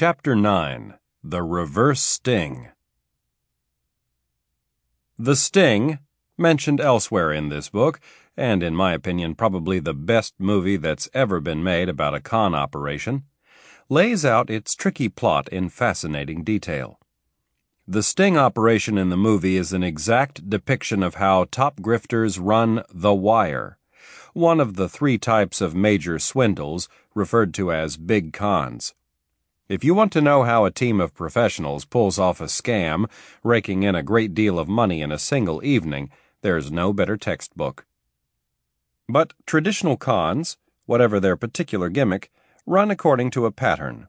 Chapter 9 The Reverse Sting The Sting, mentioned elsewhere in this book, and in my opinion probably the best movie that's ever been made about a con operation, lays out its tricky plot in fascinating detail. The sting operation in the movie is an exact depiction of how top grifters run the wire, one of the three types of major swindles referred to as big cons. If you want to know how a team of professionals pulls off a scam, raking in a great deal of money in a single evening, there's no better textbook. But traditional cons, whatever their particular gimmick, run according to a pattern.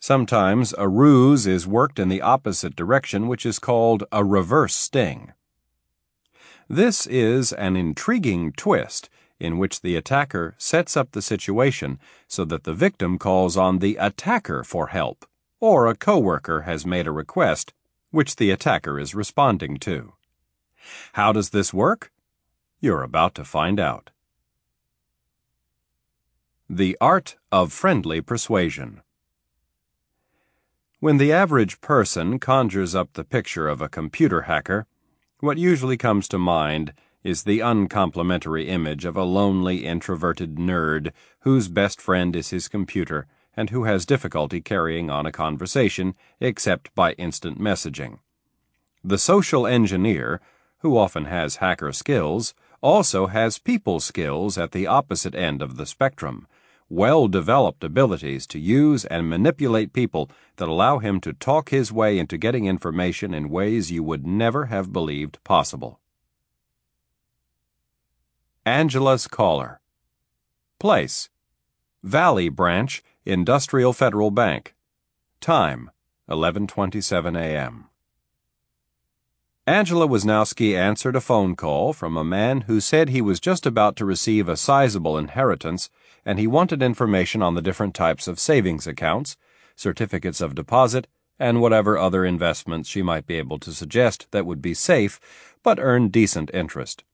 Sometimes a ruse is worked in the opposite direction, which is called a reverse sting. This is an intriguing twist in which the attacker sets up the situation so that the victim calls on the attacker for help, or a coworker has made a request which the attacker is responding to. How does this work? You're about to find out. The Art of Friendly Persuasion when the average person conjures up the picture of a computer hacker, what usually comes to mind is the uncomplimentary image of a lonely, introverted nerd whose best friend is his computer and who has difficulty carrying on a conversation except by instant messaging. The social engineer, who often has hacker skills, also has people skills at the opposite end of the spectrum well developed abilities to use and manipulate people that allow him to talk his way into getting information in ways you would never have believed possible. Angela's Caller Place Valley Branch, Industrial Federal Bank. Time 11:27 a.m. Angela Wisnowski answered a phone call from a man who said he was just about to receive a sizable inheritance and he wanted information on the different types of savings accounts, certificates of deposit, and whatever other investments she might be able to suggest that would be safe but earn decent interest.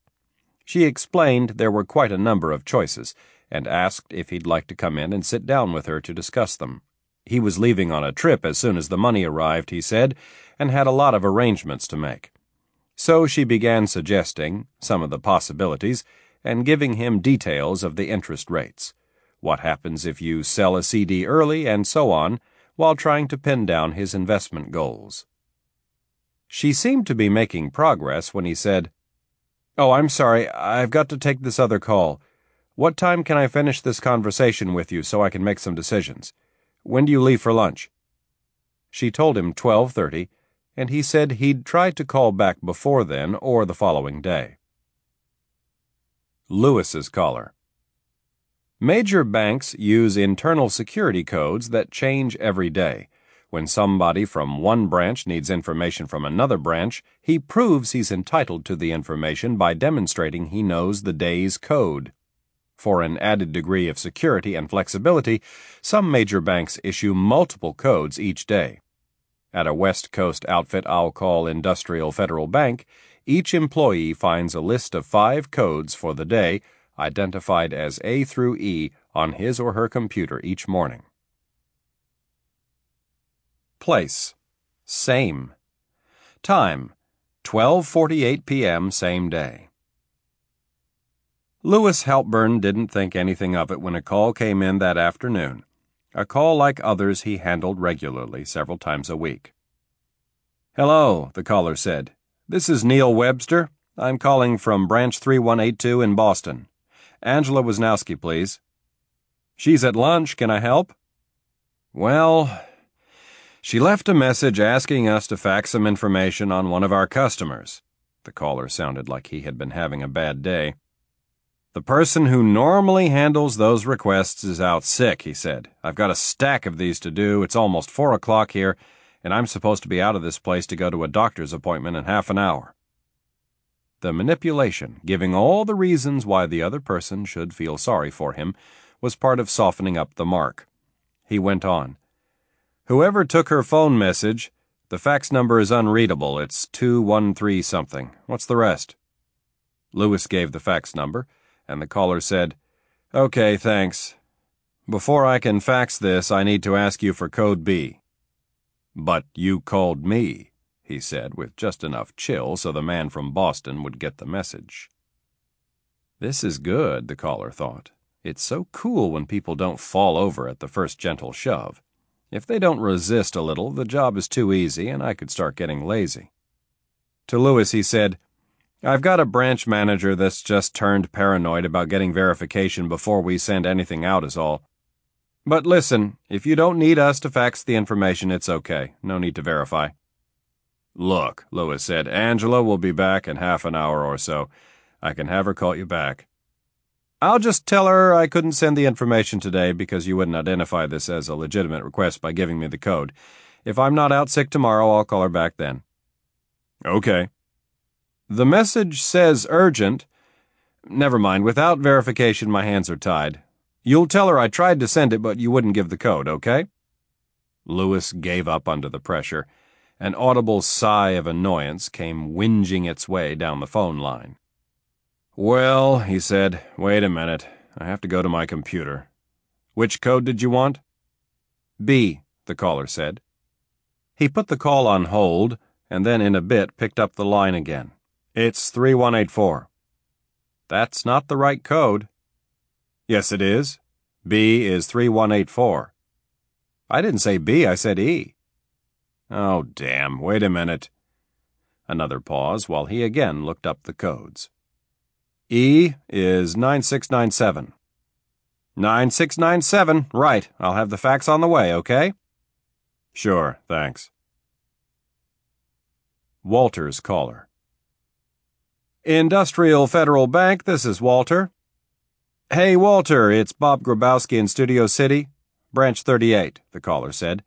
She explained there were quite a number of choices and asked if he'd like to come in and sit down with her to discuss them. He was leaving on a trip as soon as the money arrived, he said, and had a lot of arrangements to make. So she began suggesting some of the possibilities and giving him details of the interest rates. What happens if you sell a CD early and so on, while trying to pin down his investment goals. She seemed to be making progress when he said, Oh, I'm sorry, I've got to take this other call. What time can I finish this conversation with you so I can make some decisions? When do you leave for lunch? She told him 12:30 and he said he'd try to call back before then or the following day. Lewis's caller. Major banks use internal security codes that change every day. When somebody from one branch needs information from another branch, he proves he's entitled to the information by demonstrating he knows the day's code. For an added degree of security and flexibility, some major banks issue multiple codes each day. At a West Coast outfit I'll call Industrial Federal Bank, each employee finds a list of five codes for the day, identified as A through E, on his or her computer each morning. Place Same. Time 12:48 p.m. same day. Lewis Halpburn didn't think anything of it when a call came in that afternoon a call like others he handled regularly several times a week. Hello, the caller said. This is Neil Webster. I'm calling from branch 3182 in Boston. Angela Wisnowski, please. She's at lunch. Can I help? Well, she left a message asking us to fax some information on one of our customers. The caller sounded like he had been having a bad day. The person who normally handles those requests is out sick, he said. I've got a stack of these to do. It's almost four o'clock here, and I'm supposed to be out of this place to go to a doctor's appointment in half an hour. The manipulation, giving all the reasons why the other person should feel sorry for him, was part of softening up the mark. He went on. Whoever took her phone message, the fax number is unreadable. It's 213 something. What's the rest? Lewis gave the fax number and the caller said, Okay, thanks. Before I can fax this, I need to ask you for code B. But you called me, he said with just enough chill so the man from Boston would get the message. This is good, the caller thought. It's so cool when people don't fall over at the first gentle shove. If they don't resist a little, the job is too easy and I could start getting lazy. To Lewis, he said, I've got a branch manager that's just turned paranoid about getting verification before we send anything out, is all. But listen, if you don't need us to fax the information, it's okay. No need to verify. Look, Lewis said, Angela will be back in half an hour or so. I can have her call you back. I'll just tell her I couldn't send the information today because you wouldn't identify this as a legitimate request by giving me the code. If I'm not out sick tomorrow, I'll call her back then. Okay. The message says urgent. Never mind, without verification, my hands are tied. You'll tell her I tried to send it, but you wouldn't give the code, okay? Lewis gave up under the pressure. An audible sigh of annoyance came whinging its way down the phone line. Well, he said, wait a minute. I have to go to my computer. Which code did you want? B, the caller said. He put the call on hold and then in a bit picked up the line again. It's 3184. That's not the right code. Yes, it is. B is 3184. I didn't say B, I said E. Oh, damn, wait a minute. Another pause while he again looked up the codes. E is 9697. 9697, right. I'll have the fax on the way, okay? Sure, thanks. Walter's caller. Industrial Federal Bank, this is Walter. Hey, Walter, it's Bob Grabowski in Studio City. Branch 38, the caller said.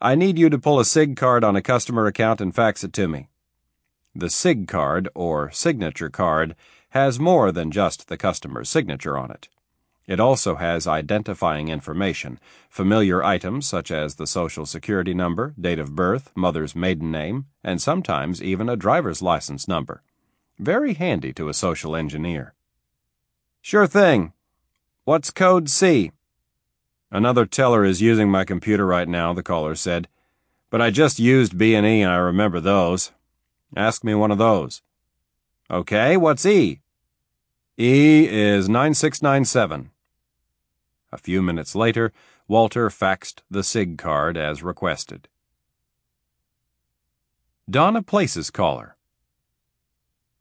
I need you to pull a SIG card on a customer account and fax it to me. The SIG card, or signature card, has more than just the customer's signature on it. It also has identifying information, familiar items such as the social security number, date of birth, mother's maiden name, and sometimes even a driver's license number. Very handy to a social engineer. Sure thing. What's code C? Another teller is using my computer right now, the caller said. But I just used B and E and I remember those. Ask me one of those. Okay, what's E? E is 9697. A few minutes later, Walter faxed the SIG card as requested. Donna Place's caller.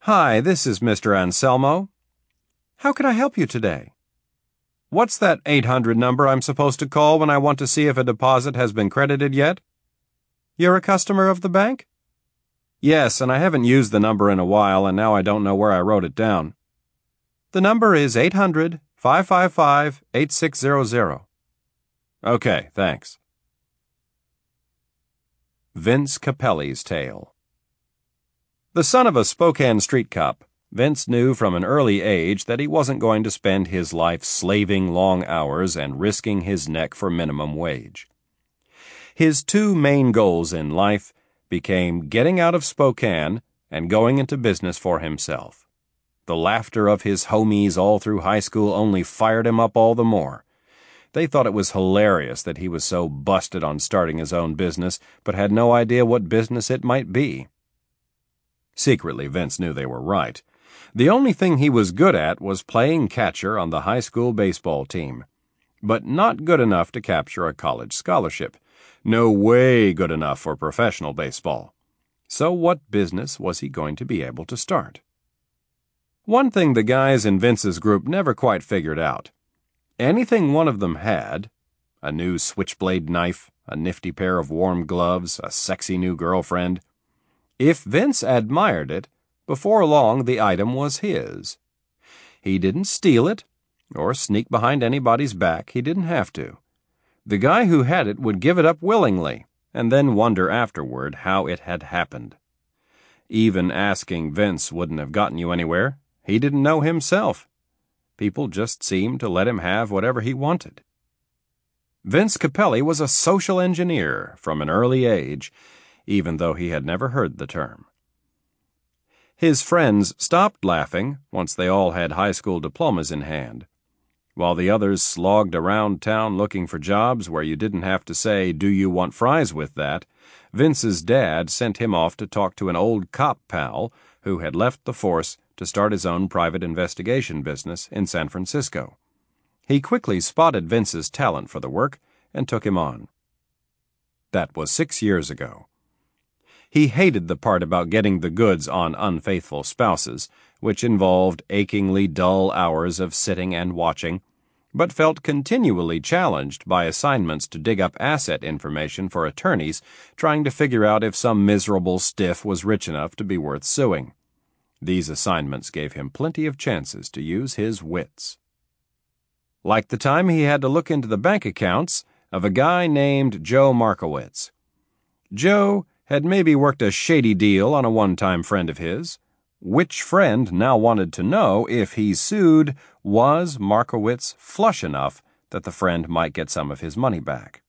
Hi, this is Mr. Anselmo. How can I help you today? What's that 800 number I'm supposed to call when I want to see if a deposit has been credited yet? You're a customer of the bank? Yes, and I haven't used the number in a while, and now I don't know where I wrote it down. The number is 800 555 8600. Okay, thanks. Vince Capelli's Tale The son of a Spokane street cop, Vince knew from an early age that he wasn't going to spend his life slaving long hours and risking his neck for minimum wage. His two main goals in life became getting out of Spokane and going into business for himself. The laughter of his homies all through high school only fired him up all the more. They thought it was hilarious that he was so busted on starting his own business, but had no idea what business it might be. Secretly, Vince knew they were right. The only thing he was good at was playing catcher on the high school baseball team. But not good enough to capture a college scholarship. No way good enough for professional baseball. So what business was he going to be able to start? One thing the guys in Vince's group never quite figured out anything one of them had a new switchblade knife, a nifty pair of warm gloves, a sexy new girlfriend if Vince admired it, before long the item was his. He didn't steal it or sneak behind anybody's back, he didn't have to. The guy who had it would give it up willingly and then wonder afterward how it had happened. Even asking Vince wouldn't have gotten you anywhere. He didn't know himself. People just seemed to let him have whatever he wanted. Vince Capelli was a social engineer from an early age, even though he had never heard the term. His friends stopped laughing once they all had high school diplomas in hand. While the others slogged around town looking for jobs where you didn't have to say, Do you want fries with that? Vince's dad sent him off to talk to an old cop pal who had left the force to start his own private investigation business in San Francisco. He quickly spotted Vince's talent for the work and took him on. That was six years ago. He hated the part about getting the goods on unfaithful spouses, which involved achingly dull hours of sitting and watching, but felt continually challenged by assignments to dig up asset information for attorneys trying to figure out if some miserable stiff was rich enough to be worth suing. These assignments gave him plenty of chances to use his wits. Like the time he had to look into the bank accounts of a guy named Joe Markowitz. Joe had maybe worked a shady deal on a one time friend of his. Which friend now wanted to know if he sued, was Markowitz flush enough that the friend might get some of his money back?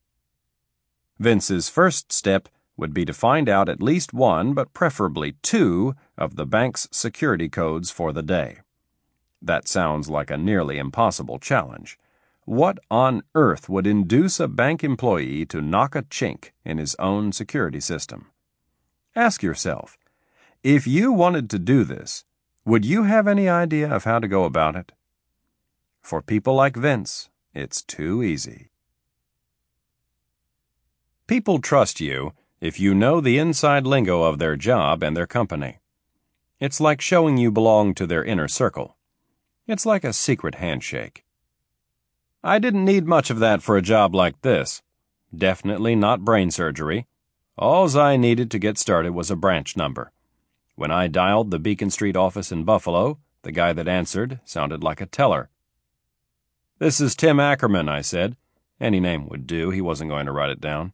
Vince's first step would be to find out at least one, but preferably two, of the bank's security codes for the day. That sounds like a nearly impossible challenge. What on earth would induce a bank employee to knock a chink in his own security system? Ask yourself if you wanted to do this, would you have any idea of how to go about it? For people like Vince, it's too easy. People trust you if you know the inside lingo of their job and their company. It's like showing you belong to their inner circle. It's like a secret handshake. I didn't need much of that for a job like this. Definitely not brain surgery. Alls I needed to get started was a branch number. When I dialed the Beacon Street office in Buffalo, the guy that answered sounded like a teller. This is Tim Ackerman, I said. Any name would do, he wasn't going to write it down.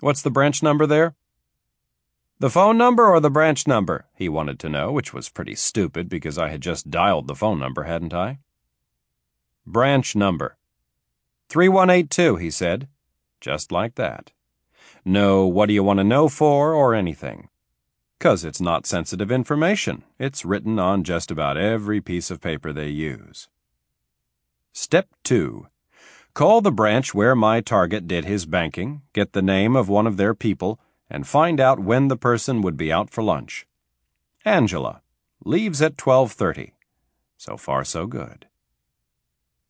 What's the branch number there? The phone number or the branch number? He wanted to know, which was pretty stupid because I had just dialed the phone number, hadn't I? Branch number. 3182, he said. Just like that. No, what do you want to know for or anything. Cause it's not sensitive information. It's written on just about every piece of paper they use. Step 2. Call the branch where my target did his banking, get the name of one of their people, and find out when the person would be out for lunch. Angela. Leaves at 12:30. So far so good.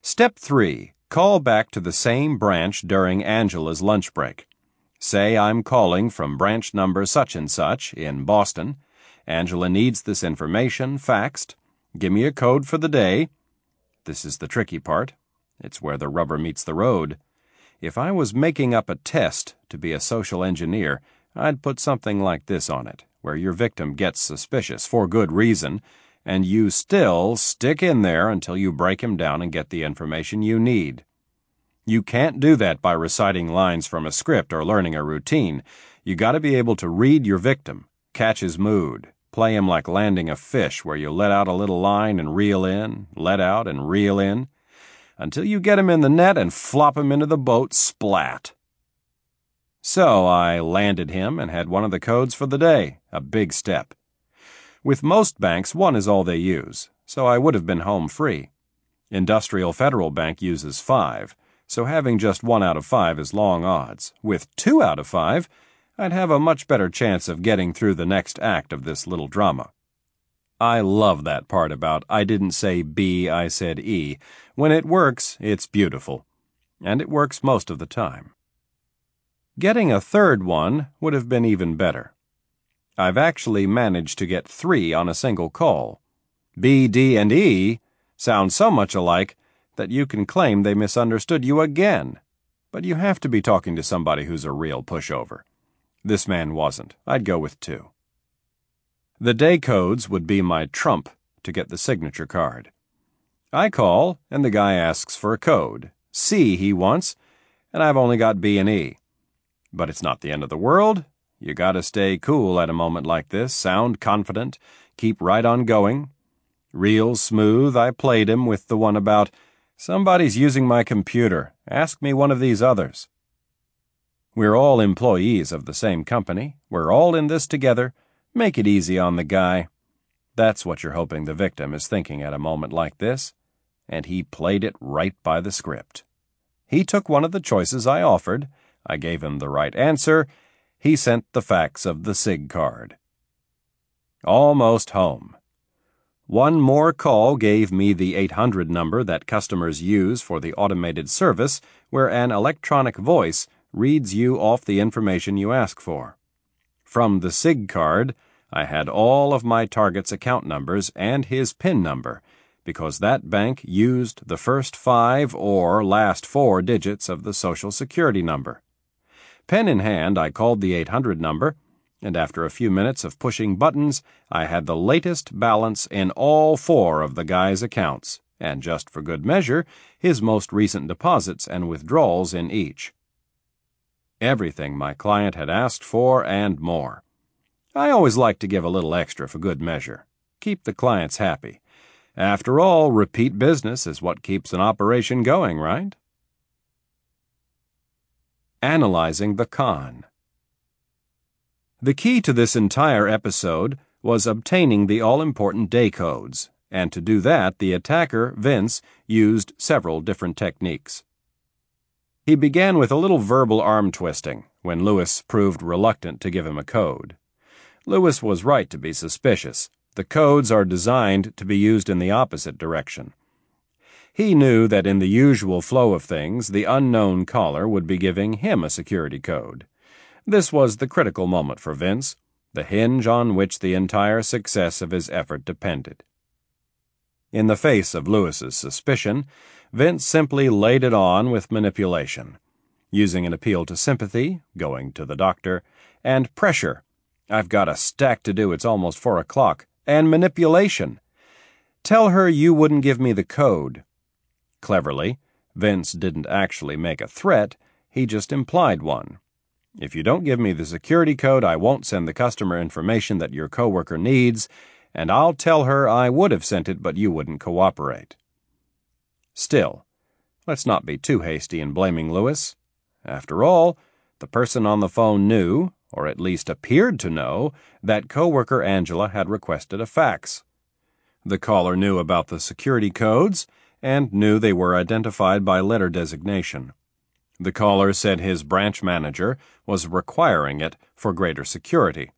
Step 3. Call back to the same branch during Angela's lunch break. Say I'm calling from branch number such and such in Boston. Angela needs this information faxed. Give me a code for the day. This is the tricky part. It's where the rubber meets the road. If I was making up a test to be a social engineer, I'd put something like this on it, where your victim gets suspicious for good reason and you still stick in there until you break him down and get the information you need. You can't do that by reciting lines from a script or learning a routine. You gotta be able to read your victim, catch his mood, play him like landing a fish where you let out a little line and reel in, let out and reel in, until you get him in the net and flop him into the boat splat. So I landed him and had one of the codes for the day, a big step. With most banks, one is all they use, so I would have been home free. Industrial Federal Bank uses five, so having just one out of five is long odds. With two out of five, I'd have a much better chance of getting through the next act of this little drama. I love that part about I didn't say B, I said E. When it works, it's beautiful. And it works most of the time. Getting a third one would have been even better. I've actually managed to get three on a single call. B, D, and E sound so much alike that you can claim they misunderstood you again. But you have to be talking to somebody who's a real pushover. This man wasn't. I'd go with two. The day codes would be my trump to get the signature card. I call, and the guy asks for a code. C he wants, and I've only got B and E. But it's not the end of the world. You gotta stay cool at a moment like this, sound confident, keep right on going. Real smooth, I played him with the one about, somebody's using my computer, ask me one of these others. We're all employees of the same company, we're all in this together, make it easy on the guy. That's what you're hoping the victim is thinking at a moment like this. and he played it right by the script. He took one of the choices I offered, I gave him the right answer, he sent the facts of the SIG card. Almost home. One more call gave me the 800 number that customers use for the automated service where an electronic voice reads you off the information you ask for. From the SIG card, I had all of my target's account numbers and his PIN number because that bank used the first five or last four digits of the Social Security number. Pen in hand, I called the 800 number and after a few minutes of pushing buttons, I had the latest balance in all four of the guy's accounts, and just for good measure, his most recent deposits and withdrawals in each. Everything my client had asked for and more. I always like to give a little extra for good measure. Keep the clients happy. After all, repeat business is what keeps an operation going, right? Analyzing the con. The key to this entire episode was obtaining the all important day codes, and to do that, the attacker, Vince, used several different techniques. He began with a little verbal arm twisting when Lewis proved reluctant to give him a code. Lewis was right to be suspicious. The codes are designed to be used in the opposite direction. He knew that in the usual flow of things, the unknown caller would be giving him a security code. This was the critical moment for Vince, the hinge on which the entire success of his effort depended. In the face of Lewis's suspicion, Vince simply laid it on with manipulation, using an appeal to sympathy, going to the doctor, and pressure. I've got a stack to do, it's almost four o'clock, and manipulation. Tell her you wouldn't give me the code. Cleverly, Vince didn't actually make a threat, he just implied one. If you don't give me the security code, I won't send the customer information that your coworker needs, and I'll tell her I would have sent it, but you wouldn't cooperate. Still, let's not be too hasty in blaming Lewis. After all, the person on the phone knew, or at least appeared to know, that coworker Angela had requested a fax. The caller knew about the security codes and knew they were identified by letter designation. The caller said his branch manager was requiring it for greater security.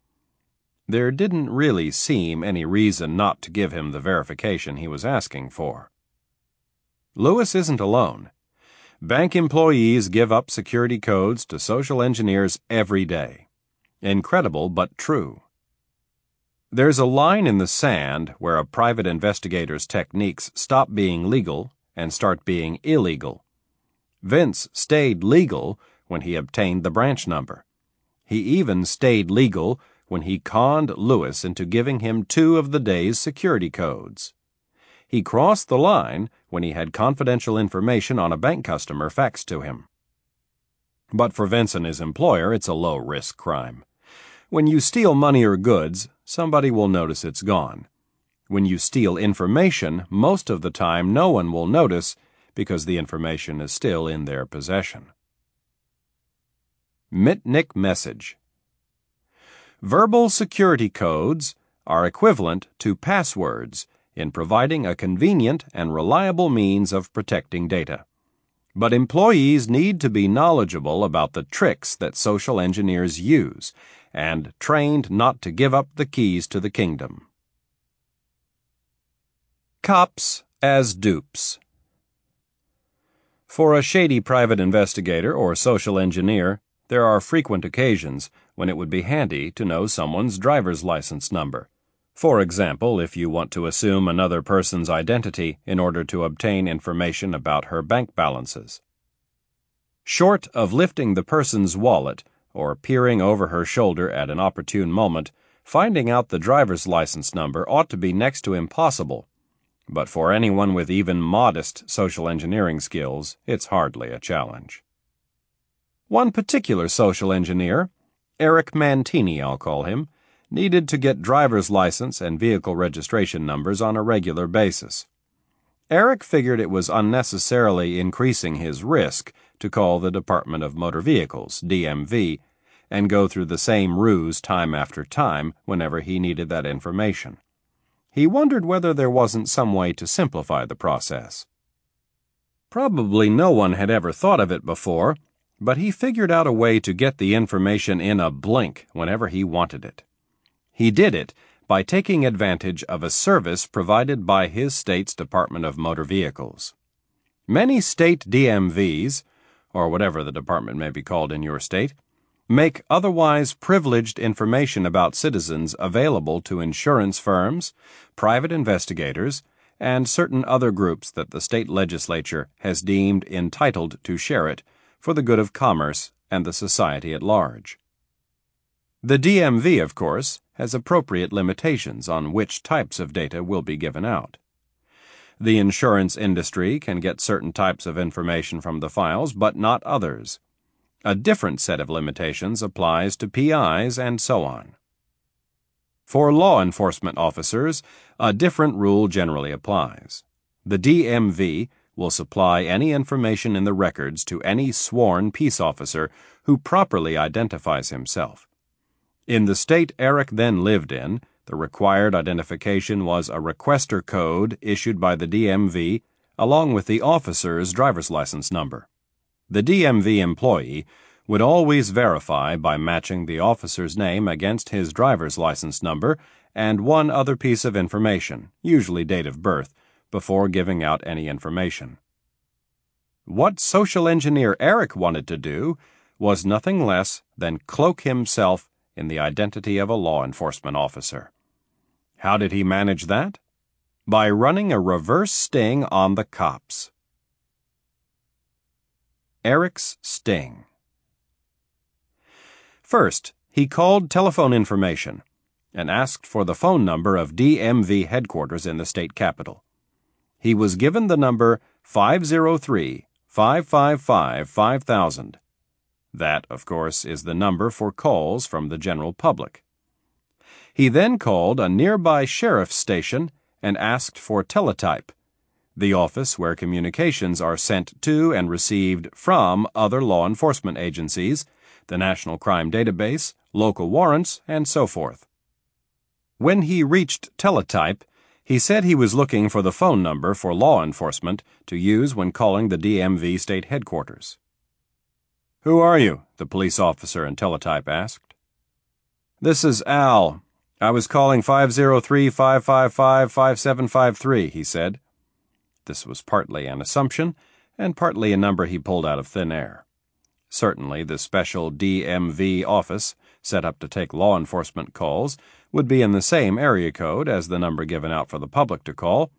There didn't really seem any reason not to give him the verification he was asking for. Lewis isn't alone. Bank employees give up security codes to social engineers every day. Incredible, but true. There's a line in the sand where a private investigator's techniques stop being legal and start being illegal. Vince stayed legal when he obtained the branch number. He even stayed legal when he conned Lewis into giving him two of the day's security codes. He crossed the line when he had confidential information on a bank customer faxed to him. But for Vince and his employer, it's a low risk crime. When you steal money or goods, somebody will notice it's gone. When you steal information, most of the time no one will notice because the information is still in their possession. Mitnick Message Verbal security codes are equivalent to passwords in providing a convenient and reliable means of protecting data. But employees need to be knowledgeable about the tricks that social engineers use and trained not to give up the keys to the kingdom. Cops as dupes. For a shady private investigator or social engineer, there are frequent occasions when it would be handy to know someone's driver's license number. For example, if you want to assume another person's identity in order to obtain information about her bank balances. Short of lifting the person's wallet or peering over her shoulder at an opportune moment, finding out the driver's license number ought to be next to impossible but for anyone with even modest social engineering skills, it's hardly a challenge. One particular social engineer, Eric Mantini, I'll call him, needed to get driver's license and vehicle registration numbers on a regular basis. Eric figured it was unnecessarily increasing his risk to call the Department of Motor Vehicles, DMV, and go through the same ruse time after time whenever he needed that information. He wondered whether there wasn't some way to simplify the process. Probably no one had ever thought of it before, but he figured out a way to get the information in a blink whenever he wanted it. He did it by taking advantage of a service provided by his state's Department of Motor Vehicles. Many state DMVs, or whatever the department may be called in your state, make otherwise privileged information about citizens available to insurance firms, private investigators, and certain other groups that the state legislature has deemed entitled to share it for the good of commerce and the society at large. The DMV, of course, has appropriate limitations on which types of data will be given out. The insurance industry can get certain types of information from the files, but not others. A different set of limitations applies to PIs and so on. For law enforcement officers, a different rule generally applies. The DMV will supply any information in the records to any sworn peace officer who properly identifies himself. In the state Eric then lived in, the required identification was a requester code issued by the DMV along with the officer's driver's license number. The DMV employee would always verify by matching the officer's name against his driver's license number and one other piece of information, usually date of birth, before giving out any information. What social engineer Eric wanted to do was nothing less than cloak himself in the identity of a law enforcement officer. How did he manage that? By running a reverse sting on the cops. Eric's Sting. First, he called telephone information and asked for the phone number of DMV headquarters in the state capital. He was given the number 503 555 5000. That, of course, is the number for calls from the general public. He then called a nearby sheriff's station and asked for teletype the office where communications are sent to and received from other law enforcement agencies, the National Crime Database, local warrants, and so forth. When he reached teletype, he said he was looking for the phone number for law enforcement to use when calling the DMV state headquarters. Who are you? the police officer in teletype asked. This is Al. I was calling 503 555 5753, he said. This was partly an assumption, and partly a number he pulled out of thin air. Certainly, the special DMV office, set up to take law enforcement calls, would be in the same area code as the number given out for the public to call,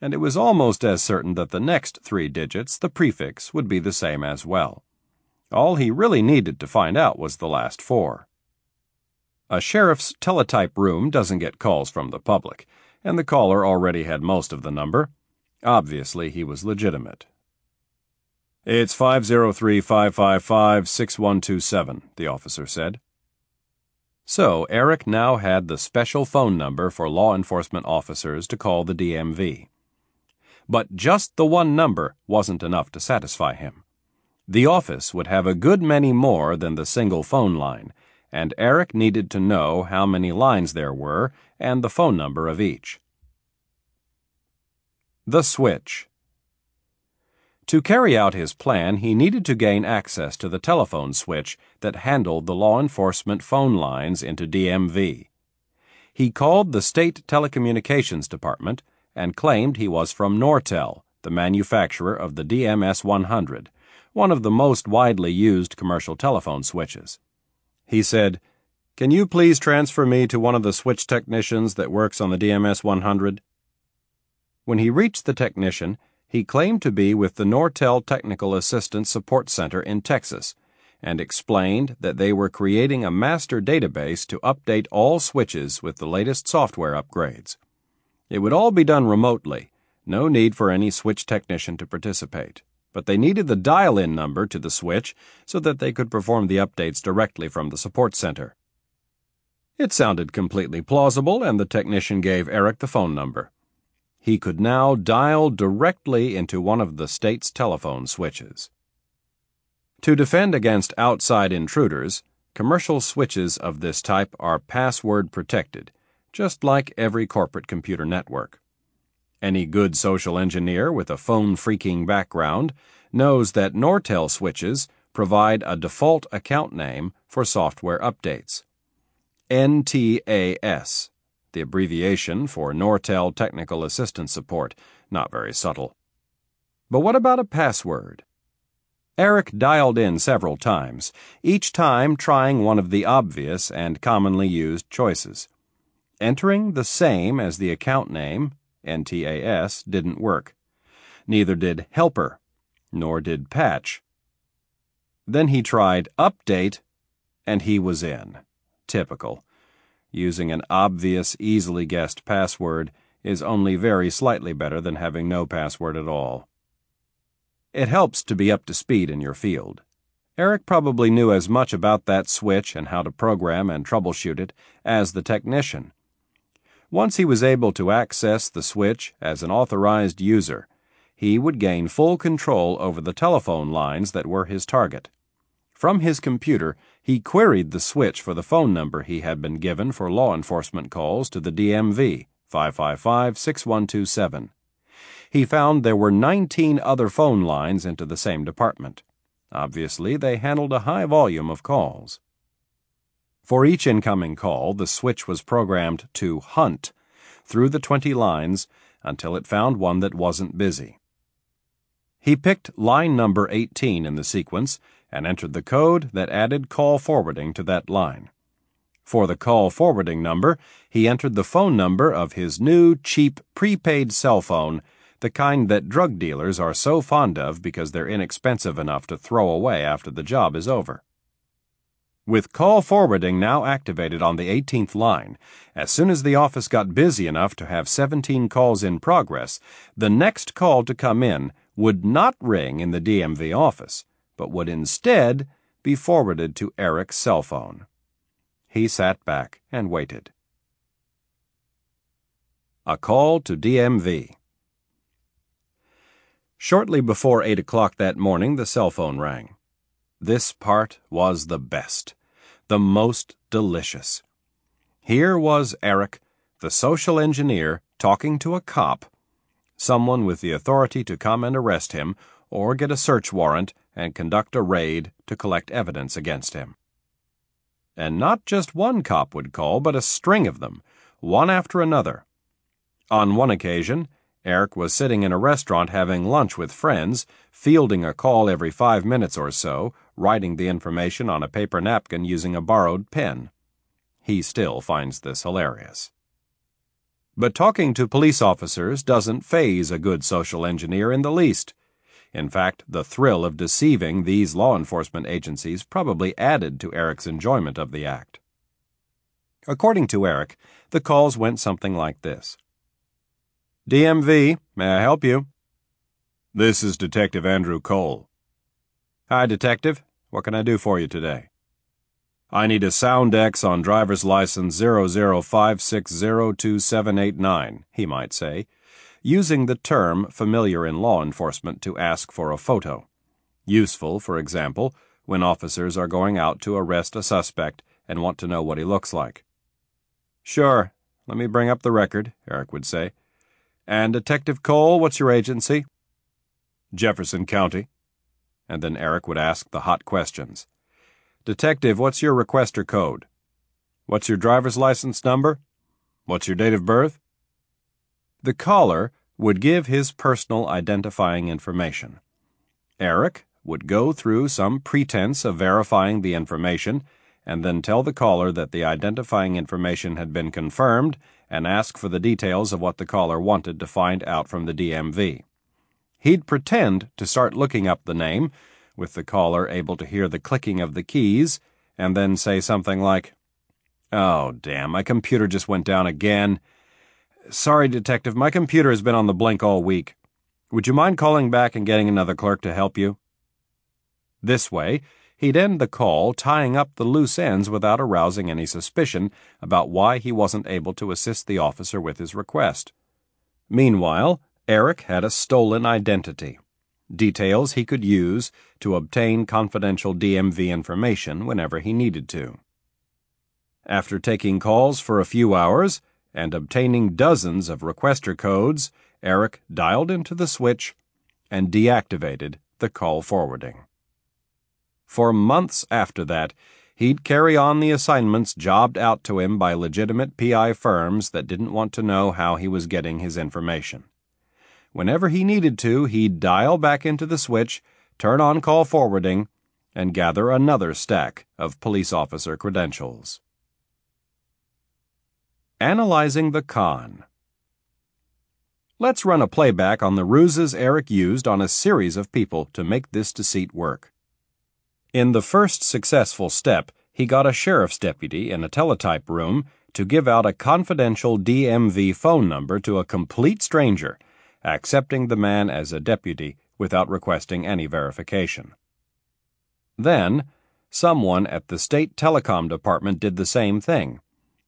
and it was almost as certain that the next three digits, the prefix, would be the same as well. All he really needed to find out was the last four. A sheriff's teletype room doesn't get calls from the public, and the caller already had most of the number, Obviously, he was legitimate. It's 503 555 6127, the officer said. So, Eric now had the special phone number for law enforcement officers to call the DMV. But just the one number wasn't enough to satisfy him. The office would have a good many more than the single phone line, and Eric needed to know how many lines there were and the phone number of each. The Switch. To carry out his plan, he needed to gain access to the telephone switch that handled the law enforcement phone lines into DMV. He called the State Telecommunications Department and claimed he was from Nortel, the manufacturer of the DMS 100, one of the most widely used commercial telephone switches. He said, Can you please transfer me to one of the switch technicians that works on the DMS 100? When he reached the technician, he claimed to be with the Nortel Technical Assistance Support Center in Texas and explained that they were creating a master database to update all switches with the latest software upgrades. It would all be done remotely, no need for any switch technician to participate, but they needed the dial in number to the switch so that they could perform the updates directly from the support center. It sounded completely plausible, and the technician gave Eric the phone number he could now dial directly into one of the state's telephone switches. To defend against outside intruders, commercial switches of this type are password protected, just like every corporate computer network. Any good social engineer with a phone phreaking background knows that Nortel switches provide a default account name for software updates. NTAS, the abbreviation for Nortel Technical Assistance Support, not very subtle. But what about a password? Eric dialed in several times, each time trying one of the obvious and commonly used choices. Entering the same as the account name, NTAS, didn't work. Neither did helper, nor did patch. Then he tried update, and he was in. Typical. Using an obvious, easily guessed password is only very slightly better than having no password at all. It helps to be up to speed in your field. Eric probably knew as much about that switch and how to program and troubleshoot it as the technician. Once he was able to access the switch as an authorized user, he would gain full control over the telephone lines that were his target. From his computer, he queried the switch for the phone number he had been given for law enforcement calls to the DMV 555 6127. He found there were 19 other phone lines into the same department. Obviously, they handled a high volume of calls. For each incoming call, the switch was programmed to hunt through the 20 lines until it found one that wasn't busy. He picked line number 18 in the sequence and entered the code that added call forwarding to that line. For the call forwarding number, he entered the phone number of his new, cheap, prepaid cell phone, the kind that drug dealers are so fond of because they're inexpensive enough to throw away after the job is over. With call forwarding now activated on the 18th line, as soon as the office got busy enough to have 17 calls in progress, the next call to come in would not ring in the DMV office, but would instead be forwarded to Eric's cell phone. He sat back and waited. A call to DMV. Shortly before eight o'clock that morning, the cell phone rang. This part was the best, the most delicious. Here was Eric, the social engineer, talking to a cop, someone with the authority to come and arrest him or get a search warrant and conduct a raid to collect evidence against him. And not just one cop would call, but a string of them, one after another. On one occasion, Eric was sitting in a restaurant having lunch with friends, fielding a call every five minutes or so, writing the information on a paper napkin using a borrowed pen. He still finds this hilarious. But talking to police officers doesn't faze a good social engineer in the least. In fact, the thrill of deceiving these law enforcement agencies probably added to Eric's enjoyment of the act. According to Eric, the calls went something like this. DMV, may I help you? This is Detective Andrew Cole. Hi, Detective. What can I do for you today? I need a Soundex on driver's license 0056027889, he might say, using the term familiar in law enforcement to ask for a photo. Useful, for example, when officers are going out to arrest a suspect and want to know what he looks like. Sure, let me bring up the record, Eric would say. And Detective Cole, what's your agency? Jefferson County. And then Eric would ask the hot questions. Detective, what's your requester code? What's your driver's license number? What's your date of birth? The caller would give his personal identifying information. Eric would go through some pretense of verifying the information and then tell the caller that the identifying information had been confirmed and ask for the details of what the caller wanted to find out from the DMV. He'd pretend to start looking up the name, with the caller able to hear the clicking of the keys, and then say something like, Oh, damn, my computer just went down again. Sorry, Detective, my computer has been on the blink all week. Would you mind calling back and getting another clerk to help you? This way, He'd end the call tying up the loose ends without arousing any suspicion about why he wasn't able to assist the officer with his request. Meanwhile, Eric had a stolen identity, details he could use to obtain confidential DMV information whenever he needed to. After taking calls for a few hours and obtaining dozens of requester codes, Eric dialed into the switch and deactivated the call forwarding. For months after that, he'd carry on the assignments jobbed out to him by legitimate PI firms that didn't want to know how he was getting his information. Whenever he needed to, he'd dial back into the switch, turn on call forwarding, and gather another stack of police officer credentials. Analyzing the Con Let's run a playback on the ruses Eric used on a series of people to make this deceit work. In the first successful step, he got a sheriff's deputy in a teletype room to give out a confidential DMV phone number to a complete stranger, accepting the man as a deputy without requesting any verification. Then, someone at the state telecom department did the same thing,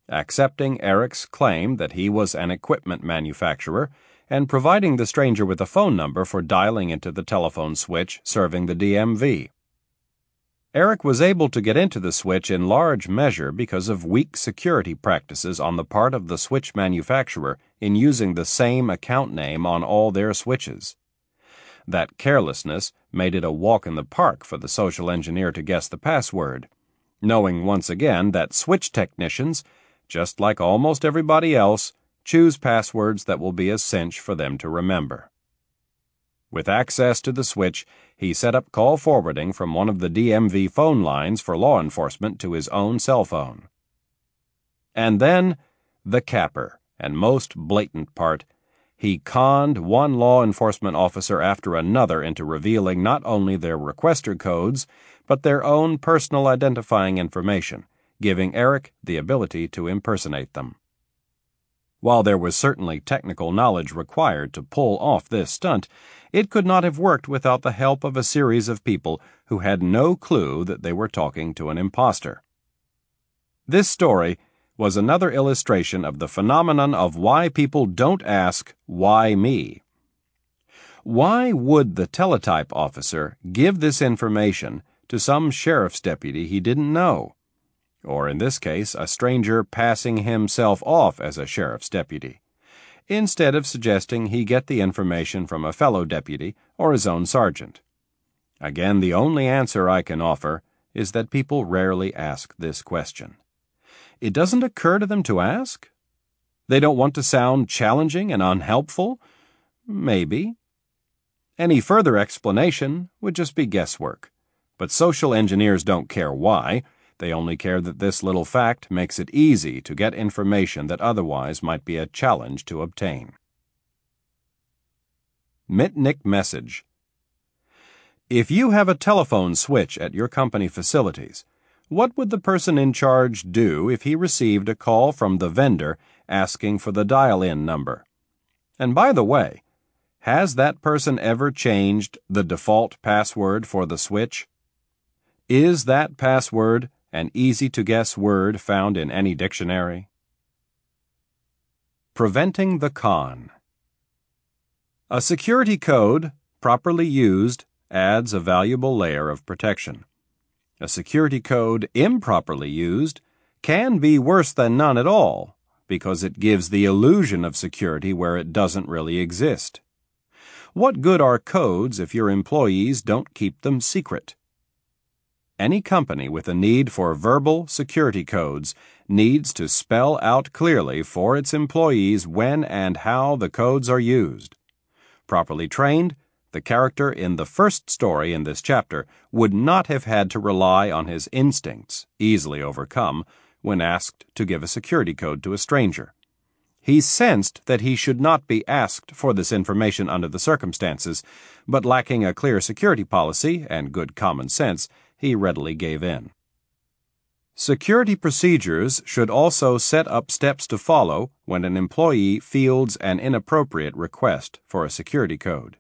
accepting Eric's claim that he was an equipment manufacturer and providing the stranger with a phone number for dialing into the telephone switch serving the DMV. Eric was able to get into the switch in large measure because of weak security practices on the part of the switch manufacturer in using the same account name on all their switches. That carelessness made it a walk in the park for the social engineer to guess the password, knowing once again that switch technicians, just like almost everybody else, choose passwords that will be a cinch for them to remember. With access to the switch, he set up call forwarding from one of the DMV phone lines for law enforcement to his own cell phone. And then, the capper and most blatant part, he conned one law enforcement officer after another into revealing not only their requester codes, but their own personal identifying information, giving Eric the ability to impersonate them. While there was certainly technical knowledge required to pull off this stunt, it could not have worked without the help of a series of people who had no clue that they were talking to an impostor. This story was another illustration of the phenomenon of why people don't ask, Why me? Why would the teletype officer give this information to some sheriff's deputy he didn't know? Or in this case, a stranger passing himself off as a sheriff's deputy, instead of suggesting he get the information from a fellow deputy or his own sergeant. Again, the only answer I can offer is that people rarely ask this question. It doesn't occur to them to ask? They don't want to sound challenging and unhelpful? Maybe. Any further explanation would just be guesswork. But social engineers don't care why. They only care that this little fact makes it easy to get information that otherwise might be a challenge to obtain. Mitnick Message If you have a telephone switch at your company facilities, what would the person in charge do if he received a call from the vendor asking for the dial in number? And by the way, has that person ever changed the default password for the switch? Is that password an easy to guess word found in any dictionary. Preventing the Con. A security code, properly used, adds a valuable layer of protection. A security code, improperly used, can be worse than none at all because it gives the illusion of security where it doesn't really exist. What good are codes if your employees don't keep them secret? Any company with a need for verbal security codes needs to spell out clearly for its employees when and how the codes are used. Properly trained, the character in the first story in this chapter would not have had to rely on his instincts, easily overcome, when asked to give a security code to a stranger. He sensed that he should not be asked for this information under the circumstances, but lacking a clear security policy and good common sense, he readily gave in. Security procedures should also set up steps to follow when an employee fields an inappropriate request for a security code.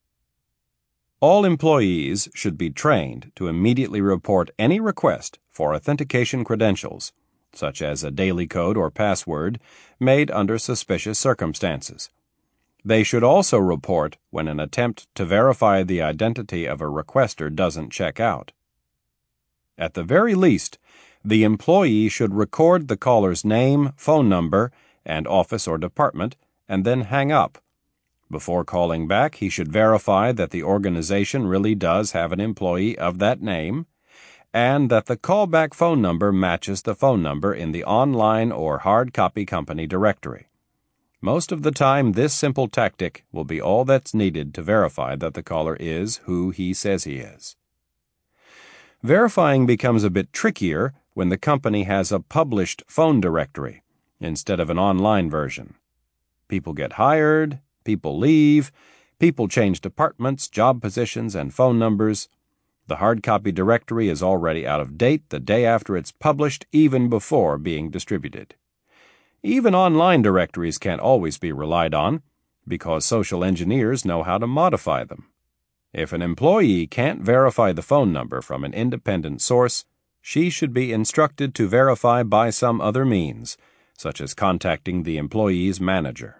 All employees should be trained to immediately report any request for authentication credentials, such as a daily code or password, made under suspicious circumstances. They should also report when an attempt to verify the identity of a requester doesn't check out. At the very least, the employee should record the caller's name, phone number, and office or department, and then hang up. Before calling back, he should verify that the organization really does have an employee of that name and that the callback phone number matches the phone number in the online or hard copy company directory. Most of the time, this simple tactic will be all that's needed to verify that the caller is who he says he is. Verifying becomes a bit trickier when the company has a published phone directory instead of an online version. People get hired, people leave, people change departments, job positions, and phone numbers. The hard copy directory is already out of date the day after it's published, even before being distributed. Even online directories can't always be relied on, because social engineers know how to modify them. If an employee can't verify the phone number from an independent source, she should be instructed to verify by some other means, such as contacting the employee's manager.